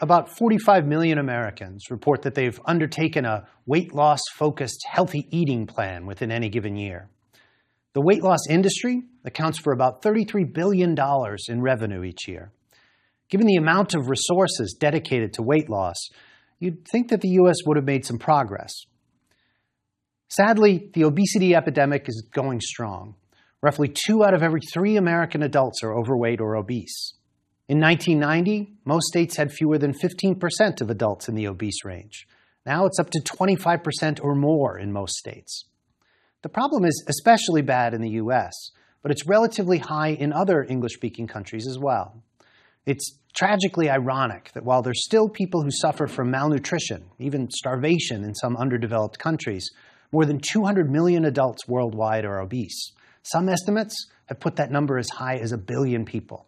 About 45 million Americans report that they've undertaken a weight loss focused healthy eating plan within any given year. The weight loss industry accounts for about $33 billion in revenue each year. Given the amount of resources dedicated to weight loss, you'd think that the US would have made some progress. Sadly, the obesity epidemic is going strong. Roughly two out of every three American adults are overweight or obese. In 1990, most states had fewer than 15% of adults in the obese range. Now it's up to 25% or more in most states. The problem is especially bad in the US, but it's relatively high in other English speaking countries as well. It's tragically ironic that while there's still people who suffer from malnutrition, even starvation in some underdeveloped countries, more than 200 million adults worldwide are obese. Some estimates have put that number as high as a billion people.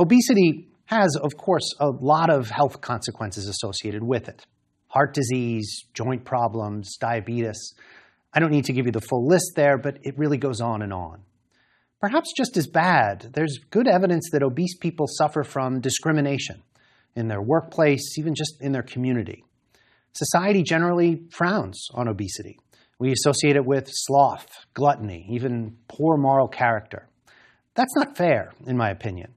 Obesity has, of course, a lot of health consequences associated with it. Heart disease, joint problems, diabetes. I don't need to give you the full list there, but it really goes on and on. Perhaps just as bad, there's good evidence that obese people suffer from discrimination in their workplace, even just in their community. Society generally frowns on obesity. We associate it with sloth, gluttony, even poor moral character. That's not fair, in my opinion.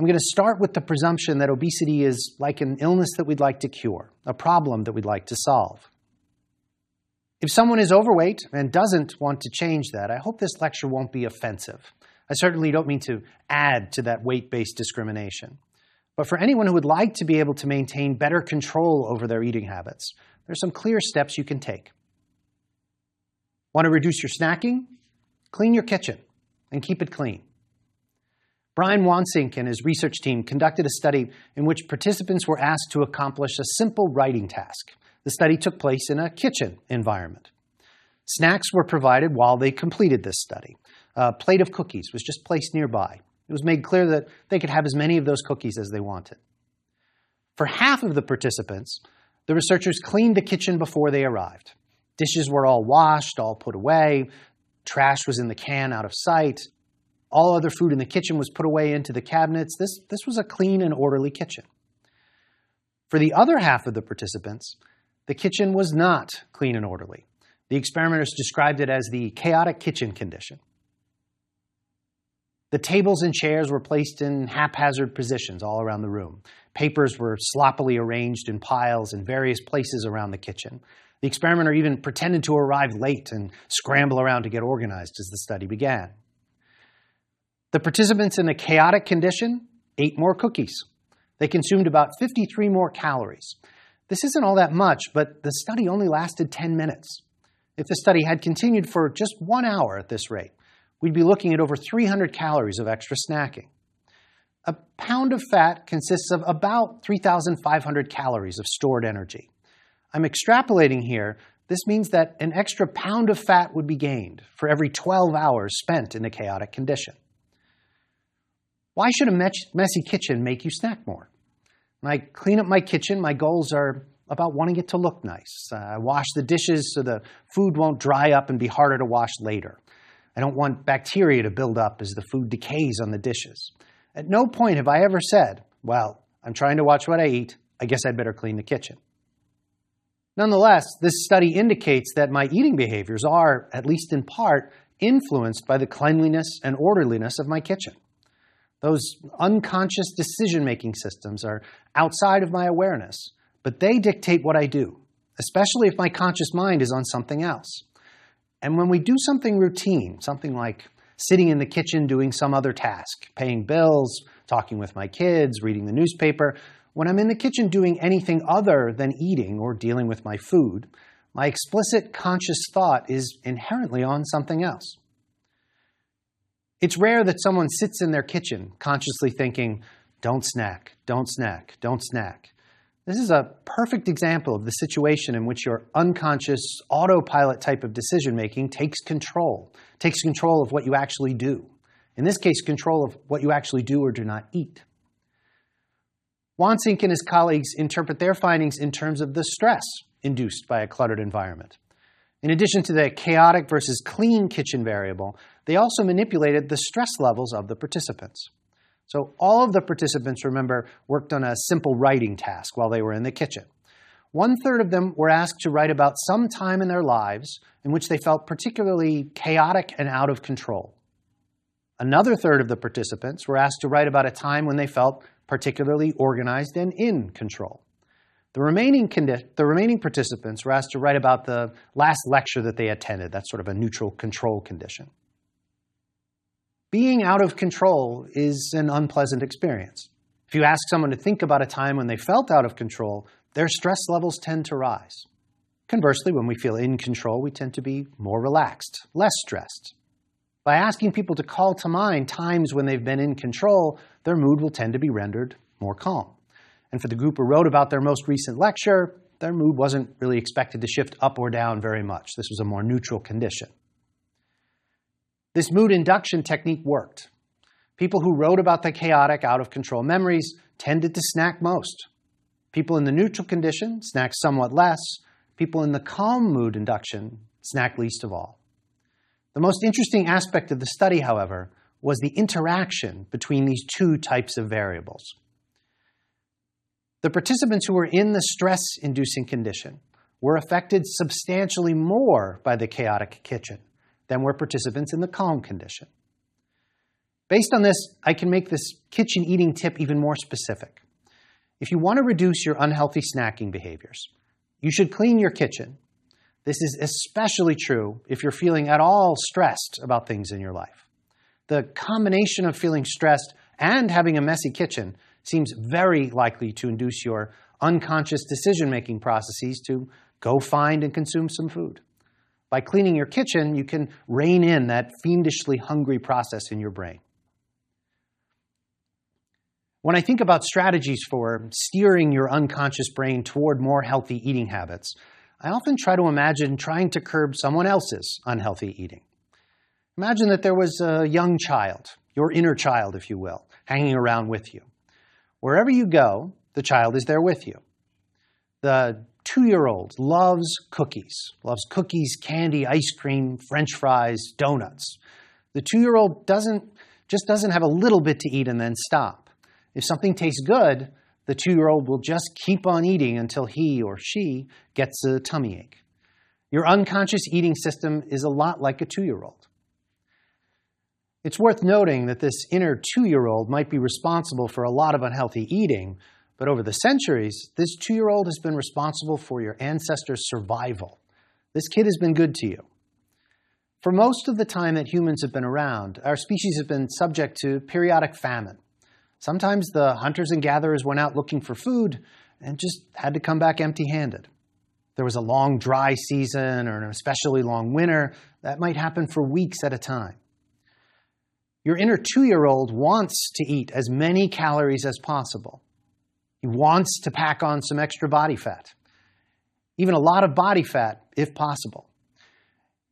I'm going to start with the presumption that obesity is like an illness that we'd like to cure, a problem that we'd like to solve. If someone is overweight and doesn't want to change that, I hope this lecture won't be offensive. I certainly don't mean to add to that weight-based discrimination. But for anyone who would like to be able to maintain better control over their eating habits, there are some clear steps you can take. Want to reduce your snacking? Clean your kitchen and keep it clean. Brian Wansink and his research team conducted a study in which participants were asked to accomplish a simple writing task. The study took place in a kitchen environment. Snacks were provided while they completed this study. A plate of cookies was just placed nearby. It was made clear that they could have as many of those cookies as they wanted. For half of the participants, the researchers cleaned the kitchen before they arrived. Dishes were all washed, all put away. Trash was in the can out of sight. All other food in the kitchen was put away into the cabinets. This, this was a clean and orderly kitchen. For the other half of the participants, the kitchen was not clean and orderly. The experimenters described it as the chaotic kitchen condition. The tables and chairs were placed in haphazard positions all around the room. Papers were sloppily arranged in piles in various places around the kitchen. The experimenter even pretended to arrive late and scramble around to get organized as the study began. The participants in the chaotic condition ate more cookies. They consumed about 53 more calories. This isn't all that much, but the study only lasted 10 minutes. If the study had continued for just one hour at this rate, we'd be looking at over 300 calories of extra snacking. A pound of fat consists of about 3,500 calories of stored energy. I'm extrapolating here. This means that an extra pound of fat would be gained for every 12 hours spent in a chaotic condition. Why should a messy kitchen make you snack more? When I clean up my kitchen, my goals are about wanting it to look nice. Uh, I wash the dishes so the food won't dry up and be harder to wash later. I don't want bacteria to build up as the food decays on the dishes. At no point have I ever said, well, I'm trying to watch what I eat. I guess I'd better clean the kitchen. Nonetheless, this study indicates that my eating behaviors are, at least in part, influenced by the cleanliness and orderliness of my kitchen. Those unconscious decision making systems are outside of my awareness, but they dictate what I do, especially if my conscious mind is on something else. And when we do something routine, something like sitting in the kitchen doing some other task, paying bills, talking with my kids, reading the newspaper, when I'm in the kitchen doing anything other than eating or dealing with my food, my explicit conscious thought is inherently on something else. It's rare that someone sits in their kitchen consciously thinking, don't snack, don't snack, don't snack. This is a perfect example of the situation in which your unconscious autopilot type of decision making takes control, takes control of what you actually do. In this case, control of what you actually do or do not eat. Wansink and his colleagues interpret their findings in terms of the stress induced by a cluttered environment. In addition to the chaotic versus clean kitchen variable, they also manipulated the stress levels of the participants. So all of the participants, remember, worked on a simple writing task while they were in the kitchen. One third of them were asked to write about some time in their lives in which they felt particularly chaotic and out of control. Another third of the participants were asked to write about a time when they felt particularly organized and in control. The remaining, the remaining participants were asked to write about the last lecture that they attended. That's sort of a neutral control condition. Being out of control is an unpleasant experience. If you ask someone to think about a time when they felt out of control, their stress levels tend to rise. Conversely, when we feel in control, we tend to be more relaxed, less stressed. By asking people to call to mind times when they've been in control, their mood will tend to be rendered more calm. And for the group who wrote about their most recent lecture, their mood wasn't really expected to shift up or down very much. This was a more neutral condition. This mood induction technique worked. People who wrote about the chaotic, out of control memories tended to snack most. People in the neutral condition snack somewhat less. People in the calm mood induction snack least of all. The most interesting aspect of the study, however, was the interaction between these two types of variables. The participants who were in the stress-inducing condition were affected substantially more by the chaotic kitchen than were participants in the calm condition. Based on this, I can make this kitchen eating tip even more specific. If you want to reduce your unhealthy snacking behaviors, you should clean your kitchen. This is especially true if you're feeling at all stressed about things in your life. The combination of feeling stressed and having a messy kitchen seems very likely to induce your unconscious decision-making processes to go find and consume some food. By cleaning your kitchen, you can rein in that fiendishly hungry process in your brain. When I think about strategies for steering your unconscious brain toward more healthy eating habits, I often try to imagine trying to curb someone else's unhealthy eating. Imagine that there was a young child, your inner child, if you will, hanging around with you. Wherever you go, the child is there with you. The two-year-old loves cookies, loves cookies, candy, ice cream, french fries, donuts. The two-year-old doesn't, just doesn't have a little bit to eat and then stop. If something tastes good, the two-year-old will just keep on eating until he or she gets a tummy ache. Your unconscious eating system is a lot like a two-year-old. It's worth noting that this inner two-year-old might be responsible for a lot of unhealthy eating, but over the centuries, this two-year-old has been responsible for your ancestors' survival. This kid has been good to you. For most of the time that humans have been around, our species have been subject to periodic famine. Sometimes the hunters and gatherers went out looking for food and just had to come back empty-handed. There was a long dry season or an especially long winter. That might happen for weeks at a time. Your inner two-year-old wants to eat as many calories as possible. He wants to pack on some extra body fat, even a lot of body fat if possible.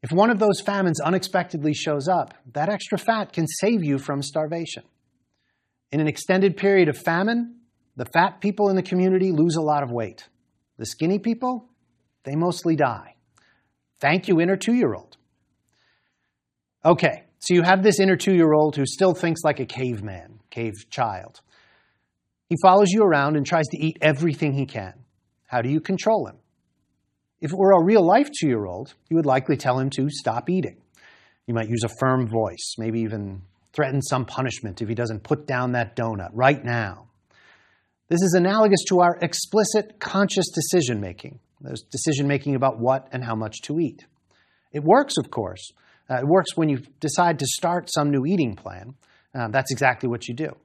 If one of those famines unexpectedly shows up, that extra fat can save you from starvation. In an extended period of famine, the fat people in the community lose a lot of weight. The skinny people, they mostly die. Thank you, inner two-year-old. Okay, so you have this inner two-year-old who still thinks like a caveman, cave child. He follows you around and tries to eat everything he can. How do you control him? If it were a real-life two-year-old, you would likely tell him to stop eating. You might use a firm voice, maybe even threaten some punishment if he doesn't put down that donut right now. This is analogous to our explicit conscious decision making. There's decision making about what and how much to eat. It works, of course. Uh, it works when you decide to start some new eating plan. Uh, that's exactly what you do.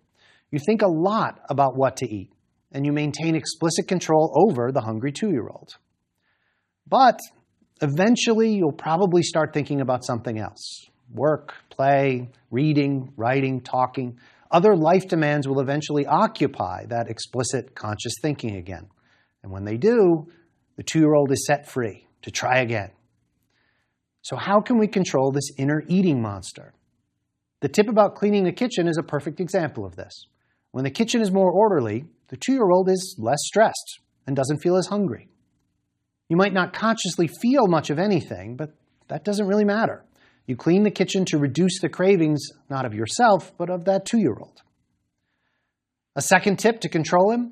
You think a lot about what to eat, and you maintain explicit control over the hungry two-year-old. But eventually, you'll probably start thinking about something else work, play, reading, writing, talking. Other life demands will eventually occupy that explicit conscious thinking again. And when they do, the two-year-old is set free to try again. So how can we control this inner eating monster? The tip about cleaning the kitchen is a perfect example of this. When the kitchen is more orderly, the two-year-old is less stressed and doesn't feel as hungry. You might not consciously feel much of anything, but that doesn't really matter. You clean the kitchen to reduce the cravings, not of yourself, but of that two-year-old. A second tip to control him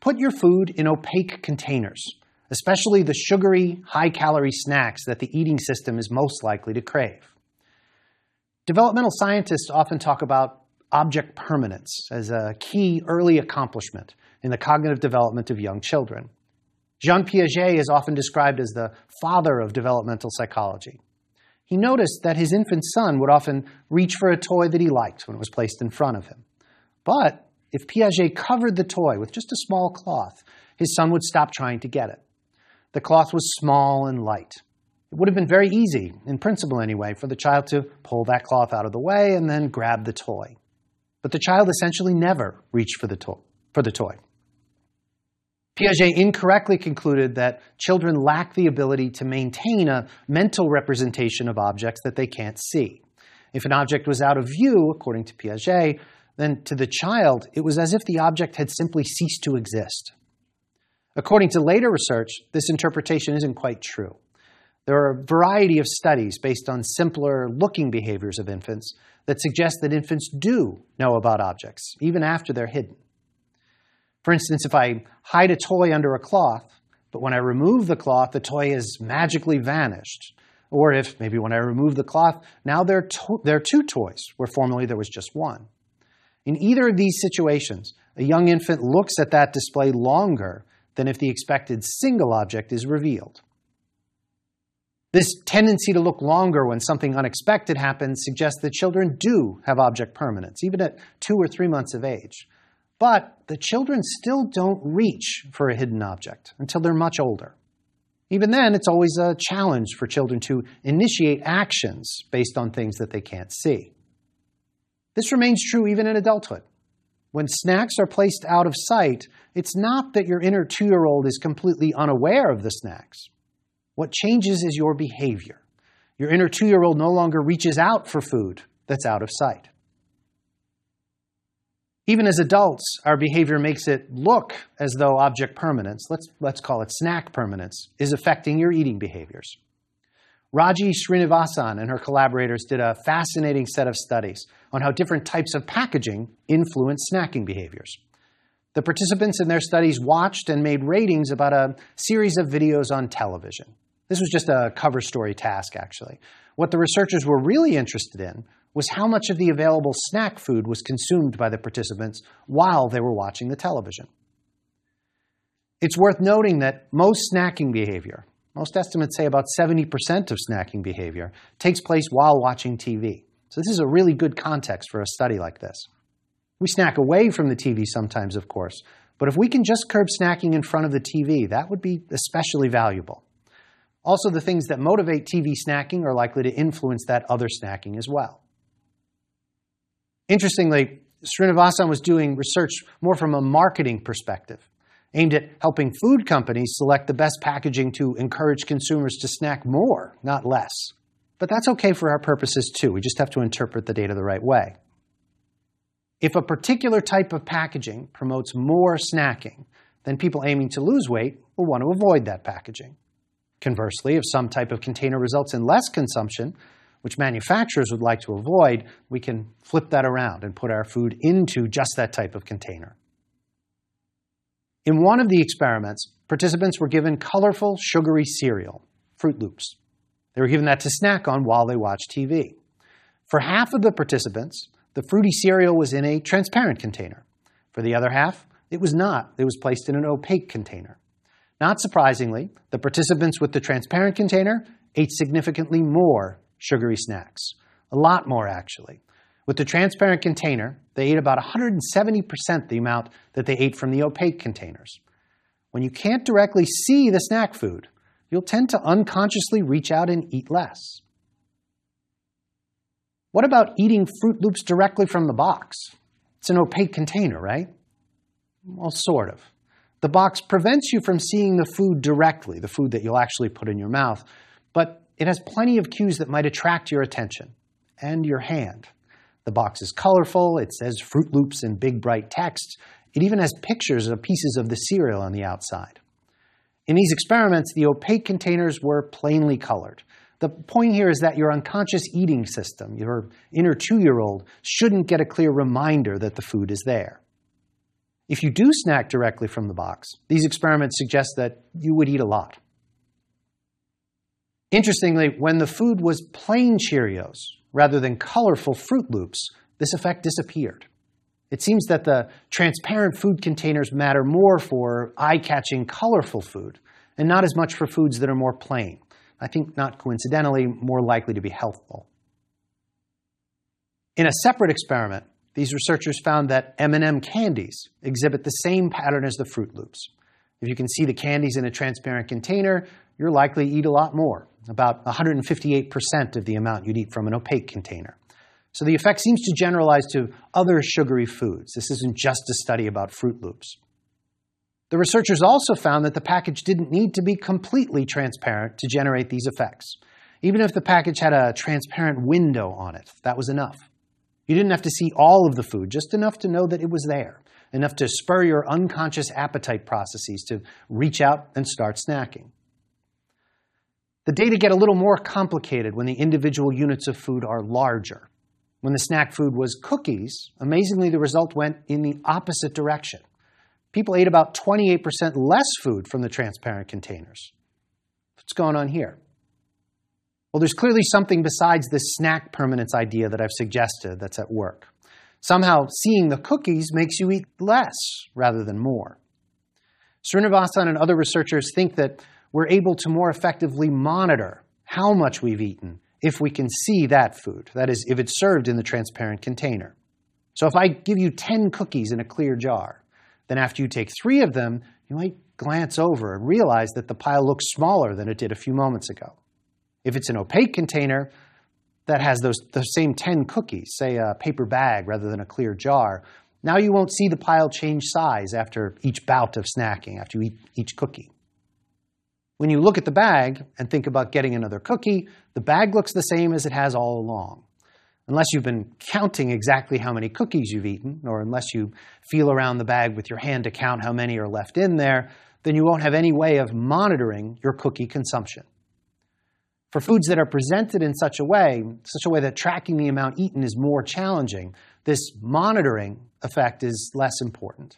put your food in opaque containers, especially the sugary, high calorie snacks that the eating system is most likely to crave. Developmental scientists often talk about object permanence as a key early accomplishment in the cognitive development of young children. Jean Piaget is often described as the father of developmental psychology. He noticed that his infant son would often reach for a toy that he liked when it was placed in front of him. But if Piaget covered the toy with just a small cloth, his son would stop trying to get it. The cloth was small and light. It would have been very easy, in principle anyway, for the child to pull that cloth out of the way and then grab the toy. But the child essentially never reached for the, to- for the toy. Piaget incorrectly concluded that children lack the ability to maintain a mental representation of objects that they can't see. If an object was out of view, according to Piaget, then to the child, it was as if the object had simply ceased to exist. According to later research, this interpretation isn't quite true. There are a variety of studies based on simpler looking behaviors of infants that suggest that infants do know about objects, even after they're hidden. For instance, if I hide a toy under a cloth, but when I remove the cloth, the toy has magically vanished. Or if maybe when I remove the cloth, now there are, to- there are two toys where formerly there was just one. In either of these situations, a young infant looks at that display longer than if the expected single object is revealed. This tendency to look longer when something unexpected happens suggests that children do have object permanence, even at two or three months of age. But the children still don't reach for a hidden object until they're much older. Even then, it's always a challenge for children to initiate actions based on things that they can't see. This remains true even in adulthood. When snacks are placed out of sight, it's not that your inner two year old is completely unaware of the snacks. What changes is your behavior. Your inner two year old no longer reaches out for food that's out of sight. Even as adults, our behavior makes it look as though object permanence, let's, let's call it snack permanence, is affecting your eating behaviors. Raji Srinivasan and her collaborators did a fascinating set of studies on how different types of packaging influence snacking behaviors. The participants in their studies watched and made ratings about a series of videos on television. This was just a cover story task, actually. What the researchers were really interested in was how much of the available snack food was consumed by the participants while they were watching the television. It's worth noting that most snacking behavior, most estimates say about 70% of snacking behavior, takes place while watching TV. So this is a really good context for a study like this. We snack away from the TV sometimes, of course, but if we can just curb snacking in front of the TV, that would be especially valuable. Also, the things that motivate TV snacking are likely to influence that other snacking as well. Interestingly, Srinivasan was doing research more from a marketing perspective, aimed at helping food companies select the best packaging to encourage consumers to snack more, not less. But that's okay for our purposes too. We just have to interpret the data the right way. If a particular type of packaging promotes more snacking, then people aiming to lose weight will want to avoid that packaging. Conversely, if some type of container results in less consumption, which manufacturers would like to avoid, we can flip that around and put our food into just that type of container. In one of the experiments, participants were given colorful, sugary cereal, Froot Loops. They were given that to snack on while they watched TV. For half of the participants, the fruity cereal was in a transparent container. For the other half, it was not. It was placed in an opaque container. Not surprisingly, the participants with the transparent container ate significantly more sugary snacks. A lot more, actually. With the transparent container, they ate about 170% the amount that they ate from the opaque containers. When you can't directly see the snack food, you'll tend to unconsciously reach out and eat less. What about eating Froot Loops directly from the box? It's an opaque container, right? Well, sort of. The box prevents you from seeing the food directly, the food that you'll actually put in your mouth, but it has plenty of cues that might attract your attention and your hand. The box is colorful, it says Froot Loops in big bright text, it even has pictures of pieces of the cereal on the outside. In these experiments, the opaque containers were plainly colored. The point here is that your unconscious eating system, your inner two year old, shouldn't get a clear reminder that the food is there. If you do snack directly from the box, these experiments suggest that you would eat a lot. Interestingly, when the food was plain Cheerios rather than colorful Froot Loops, this effect disappeared. It seems that the transparent food containers matter more for eye-catching, colorful food, and not as much for foods that are more plain. I think not coincidentally, more likely to be healthful. In a separate experiment, these researchers found that M&M candies exhibit the same pattern as the Froot Loops. If you can see the candies in a transparent container, you're likely to eat a lot more, about 158% of the amount you'd eat from an opaque container. So the effect seems to generalize to other sugary foods. This isn't just a study about Froot Loops. The researchers also found that the package didn't need to be completely transparent to generate these effects. Even if the package had a transparent window on it, that was enough. You didn't have to see all of the food, just enough to know that it was there, enough to spur your unconscious appetite processes to reach out and start snacking. The data get a little more complicated when the individual units of food are larger. When the snack food was cookies, amazingly the result went in the opposite direction. People ate about 28% less food from the transparent containers. What's going on here? Well, there's clearly something besides this snack permanence idea that I've suggested that's at work. Somehow, seeing the cookies makes you eat less rather than more. Srinivasan and other researchers think that we're able to more effectively monitor how much we've eaten if we can see that food, that is, if it's served in the transparent container. So if I give you 10 cookies in a clear jar, then after you take three of them, you might glance over and realize that the pile looks smaller than it did a few moments ago. If it's an opaque container that has those the same 10 cookies, say a paper bag rather than a clear jar, now you won't see the pile change size after each bout of snacking, after you eat each cookie. When you look at the bag and think about getting another cookie, the bag looks the same as it has all along. Unless you've been counting exactly how many cookies you've eaten, or unless you feel around the bag with your hand to count how many are left in there, then you won't have any way of monitoring your cookie consumption. For foods that are presented in such a way, such a way that tracking the amount eaten is more challenging, this monitoring effect is less important.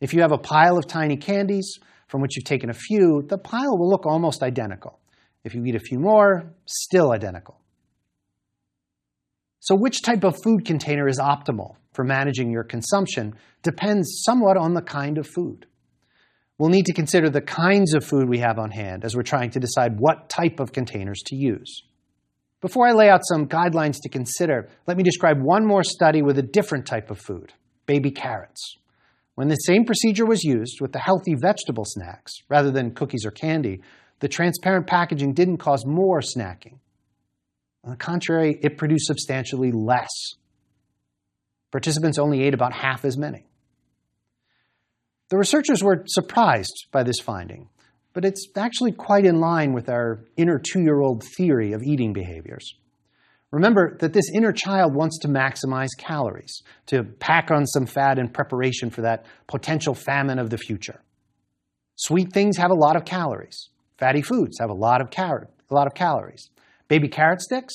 If you have a pile of tiny candies from which you've taken a few, the pile will look almost identical. If you eat a few more, still identical. So which type of food container is optimal for managing your consumption depends somewhat on the kind of food we'll need to consider the kinds of food we have on hand as we're trying to decide what type of containers to use. Before I lay out some guidelines to consider, let me describe one more study with a different type of food, baby carrots. When the same procedure was used with the healthy vegetable snacks, rather than cookies or candy, the transparent packaging didn't cause more snacking. On the contrary, it produced substantially less. Participants only ate about half as many. The researchers were surprised by this finding, but it's actually quite in line with our inner two-year-old theory of eating behaviors. Remember that this inner child wants to maximize calories, to pack on some fat in preparation for that potential famine of the future. Sweet things have a lot of calories. Fatty foods have a lot of, a lot of calories. Baby carrot sticks,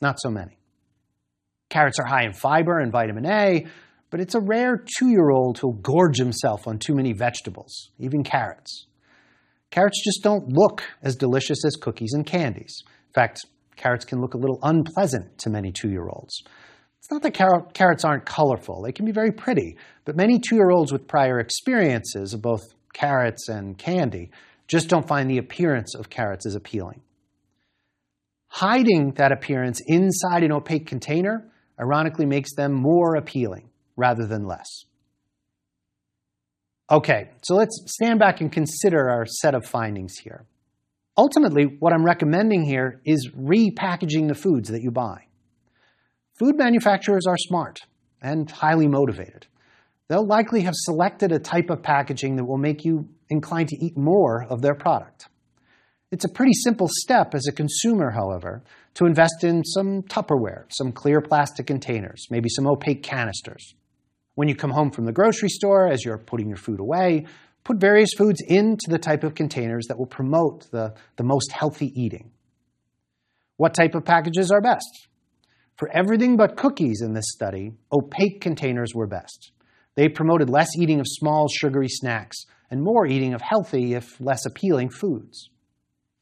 not so many. Carrots are high in fiber and vitamin A, but it's a rare two-year-old who'll gorge himself on too many vegetables, even carrots. Carrots just don't look as delicious as cookies and candies. In fact, carrots can look a little unpleasant to many two-year-olds. It's not that car carrots aren't colorful. They can be very pretty, but many two-year-olds with prior experiences of both carrots and candy just don't find the appearance of carrots as appealing. Hiding that appearance inside an opaque container ironically makes them more appealing rather than less. Okay, so let's stand back and consider our set of findings here. Ultimately, what I'm recommending here is repackaging the foods that you buy. Food manufacturers are smart and highly motivated. They'll likely have selected a type of packaging that will make you inclined to eat more of their product. It's a pretty simple step as a consumer, however, to invest in some Tupperware, some clear plastic containers, maybe some opaque canisters. When you come home from the grocery store, as you're putting your food away, put various foods into the type of containers that will promote the, the most healthy eating. What type of packages are best? For everything but cookies in this study, opaque containers were best. They promoted less eating of small, sugary snacks and more eating of healthy, if less appealing, foods.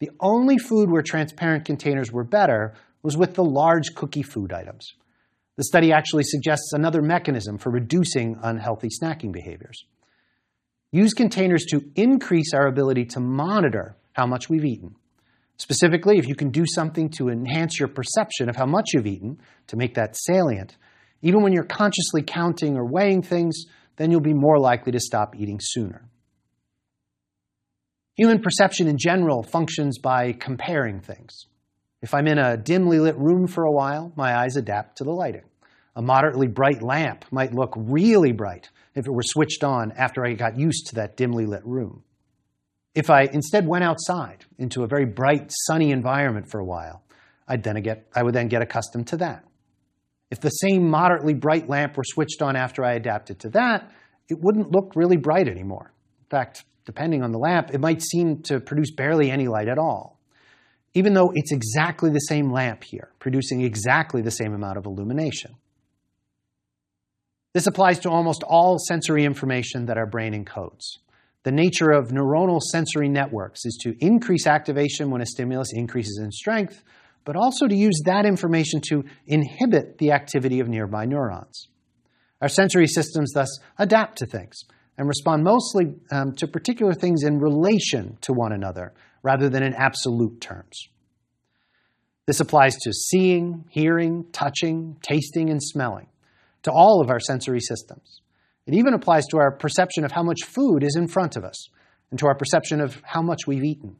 The only food where transparent containers were better was with the large cookie food items. The study actually suggests another mechanism for reducing unhealthy snacking behaviors. Use containers to increase our ability to monitor how much we've eaten. Specifically, if you can do something to enhance your perception of how much you've eaten, to make that salient, even when you're consciously counting or weighing things, then you'll be more likely to stop eating sooner. Human perception in general functions by comparing things. If I'm in a dimly lit room for a while, my eyes adapt to the lighting. A moderately bright lamp might look really bright if it were switched on after I got used to that dimly lit room. If I instead went outside into a very bright, sunny environment for a while, I'd then get, I would then get accustomed to that. If the same moderately bright lamp were switched on after I adapted to that, it wouldn't look really bright anymore. In fact, depending on the lamp, it might seem to produce barely any light at all even though it's exactly the same lamp here, producing exactly the same amount of illumination. This applies to almost all sensory information that our brain encodes. The nature of neuronal sensory networks is to increase activation when a stimulus increases in strength, but also to use that information to inhibit the activity of nearby neurons. Our sensory systems thus adapt to things and respond mostly um, to particular things in relation to one another, rather than in absolute terms. This applies to seeing, hearing, touching, tasting, and smelling, to all of our sensory systems. It even applies to our perception of how much food is in front of us and to our perception of how much we've eaten.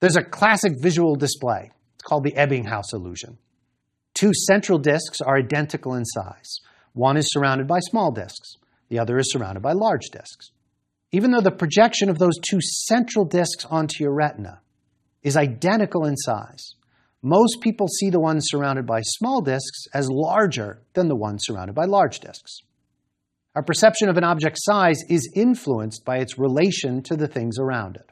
There's a classic visual display. It's called the Ebbinghaus illusion. Two central disks are identical in size. One is surrounded by small disks. The other is surrounded by large disks even though the projection of those two central disks onto your retina is identical in size, most people see the one surrounded by small disks as larger than the one surrounded by large disks. Our perception of an object's size is influenced by its relation to the things around it.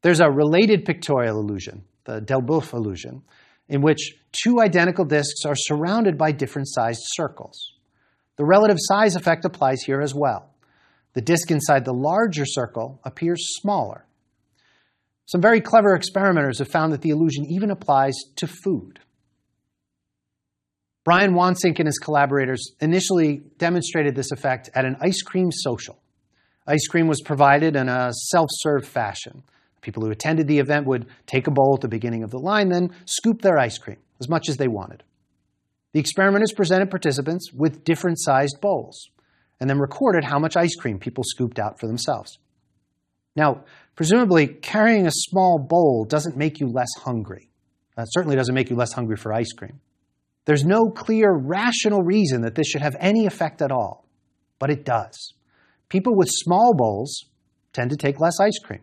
There's a related pictorial illusion, the Delboeuf illusion, in which two identical disks are surrounded by different sized circles. The relative size effect applies here as well. The disk inside the larger circle appears smaller. Some very clever experimenters have found that the illusion even applies to food. Brian Wansink and his collaborators initially demonstrated this effect at an ice cream social. Ice cream was provided in a self-serve fashion. People who attended the event would take a bowl at the beginning of the line, then scoop their ice cream as much as they wanted. The experimenters presented participants with different sized bowls and then recorded how much ice cream people scooped out for themselves. Now, presumably, carrying a small bowl doesn't make you less hungry. Uh, certainly doesn't make you less hungry for ice cream. There's no clear rational reason that this should have any effect at all, but it does. People with small bowls tend to take less ice cream.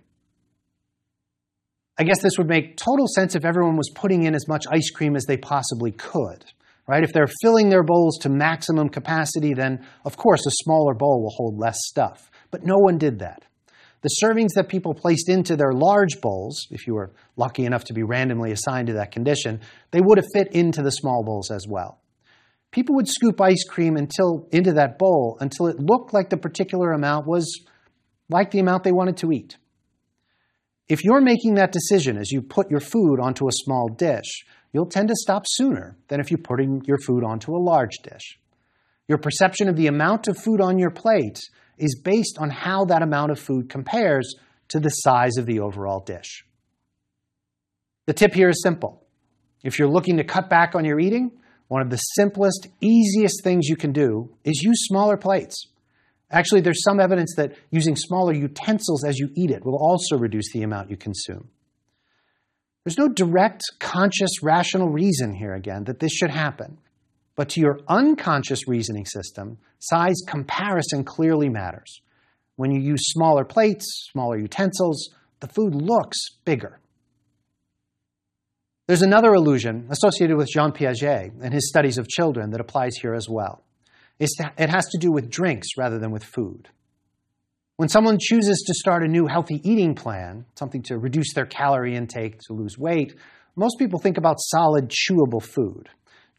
I guess this would make total sense if everyone was putting in as much ice cream as they possibly could right? If they're filling their bowls to maximum capacity, then of course a smaller bowl will hold less stuff. But no one did that. The servings that people placed into their large bowls, if you were lucky enough to be randomly assigned to that condition, they would have fit into the small bowls as well. People would scoop ice cream until, into that bowl until it looked like the particular amount was like the amount they wanted to eat. If you're making that decision as you put your food onto a small dish, you'll tend to stop sooner than if you're putting your food onto a large dish. Your perception of the amount of food on your plate is based on how that amount of food compares to the size of the overall dish. The tip here is simple. If you're looking to cut back on your eating, one of the simplest, easiest things you can do is use smaller plates. Actually, there's some evidence that using smaller utensils as you eat it will also reduce the amount you consume. There's no direct, conscious, rational reason here again that this should happen. But to your unconscious reasoning system, size comparison clearly matters. When you use smaller plates, smaller utensils, the food looks bigger. There's another illusion associated with Jean Piaget and his studies of children that applies here as well. It has to do with drinks rather than with food. When someone chooses to start a new healthy eating plan, something to reduce their calorie intake to lose weight, most people think about solid, chewable food.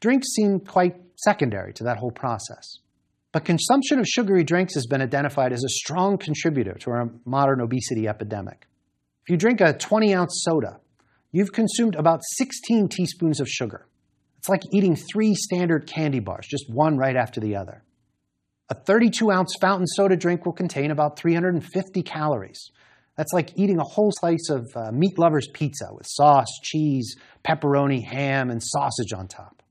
Drinks seem quite secondary to that whole process. But consumption of sugary drinks has been identified as a strong contributor to our modern obesity epidemic. If you drink a 20 ounce soda, you've consumed about 16 teaspoons of sugar. It's like eating three standard candy bars, just one right after the other. A 32 ounce fountain soda drink will contain about 350 calories. That's like eating a whole slice of uh, meat lover's pizza with sauce, cheese, pepperoni, ham, and sausage on top.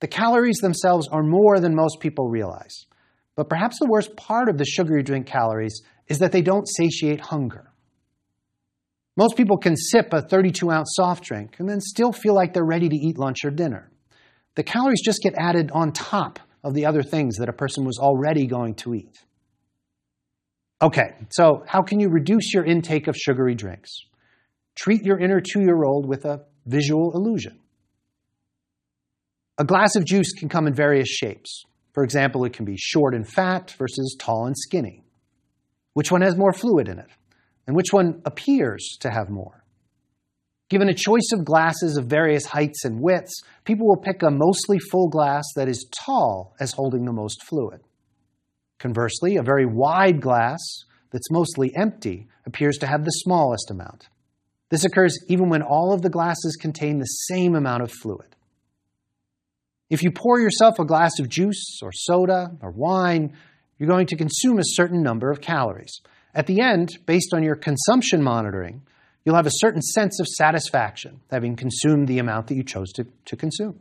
The calories themselves are more than most people realize. But perhaps the worst part of the sugary drink calories is that they don't satiate hunger. Most people can sip a 32 ounce soft drink and then still feel like they're ready to eat lunch or dinner. The calories just get added on top of the other things that a person was already going to eat. Okay, so how can you reduce your intake of sugary drinks? Treat your inner two year old with a visual illusion. A glass of juice can come in various shapes. For example, it can be short and fat versus tall and skinny. Which one has more fluid in it? And which one appears to have more? Given a choice of glasses of various heights and widths, people will pick a mostly full glass that is tall as holding the most fluid. Conversely, a very wide glass that's mostly empty appears to have the smallest amount. This occurs even when all of the glasses contain the same amount of fluid. If you pour yourself a glass of juice or soda or wine, you're going to consume a certain number of calories. At the end, based on your consumption monitoring, you'll have a certain sense of satisfaction having consumed the amount that you chose to, to consume.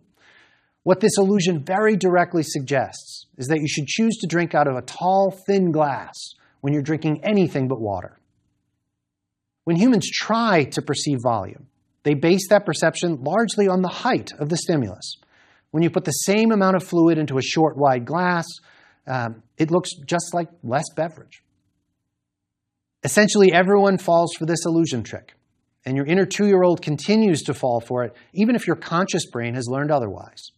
What this illusion very directly suggests is that you should choose to drink out of a tall, thin glass when you're drinking anything but water. When humans try to perceive volume, they base that perception largely on the height of the stimulus. When you put the same amount of fluid into a short, wide glass, um, it looks just like less beverage. Essentially, everyone falls for this illusion trick, and your inner two year old continues to fall for it, even if your conscious brain has learned otherwise.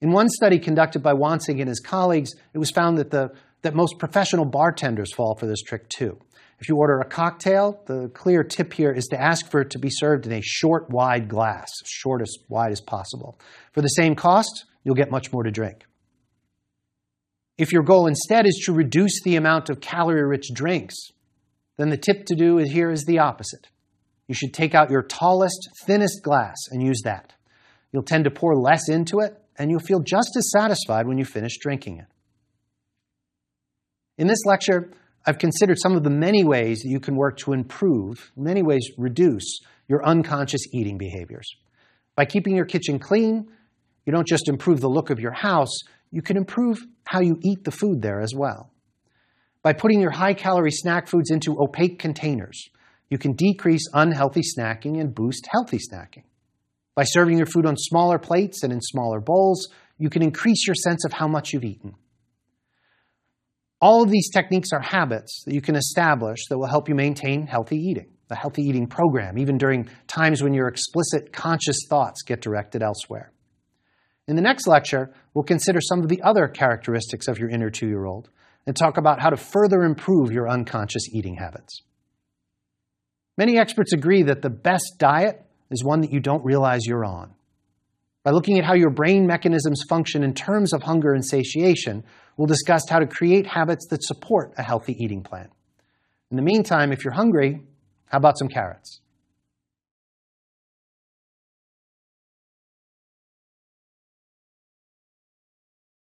In one study conducted by Wansink and his colleagues, it was found that, the, that most professional bartenders fall for this trick too. If you order a cocktail, the clear tip here is to ask for it to be served in a short, wide glass, short as wide as possible. For the same cost, you'll get much more to drink. If your goal instead is to reduce the amount of calorie rich drinks, then the tip to do is here is the opposite. You should take out your tallest, thinnest glass and use that. You'll tend to pour less into it, and you'll feel just as satisfied when you finish drinking it. In this lecture, I've considered some of the many ways that you can work to improve, in many ways reduce, your unconscious eating behaviors. By keeping your kitchen clean, you don't just improve the look of your house, you can improve how you eat the food there as well. By putting your high calorie snack foods into opaque containers, you can decrease unhealthy snacking and boost healthy snacking. By serving your food on smaller plates and in smaller bowls, you can increase your sense of how much you've eaten. All of these techniques are habits that you can establish that will help you maintain healthy eating, a healthy eating program, even during times when your explicit conscious thoughts get directed elsewhere. In the next lecture, we'll consider some of the other characteristics of your inner two year old and talk about how to further improve your unconscious eating habits. Many experts agree that the best diet is one that you don't realize you're on. By looking at how your brain mechanisms function in terms of hunger and satiation, we'll discuss how to create habits that support a healthy eating plan. In the meantime, if you're hungry, how about some carrots?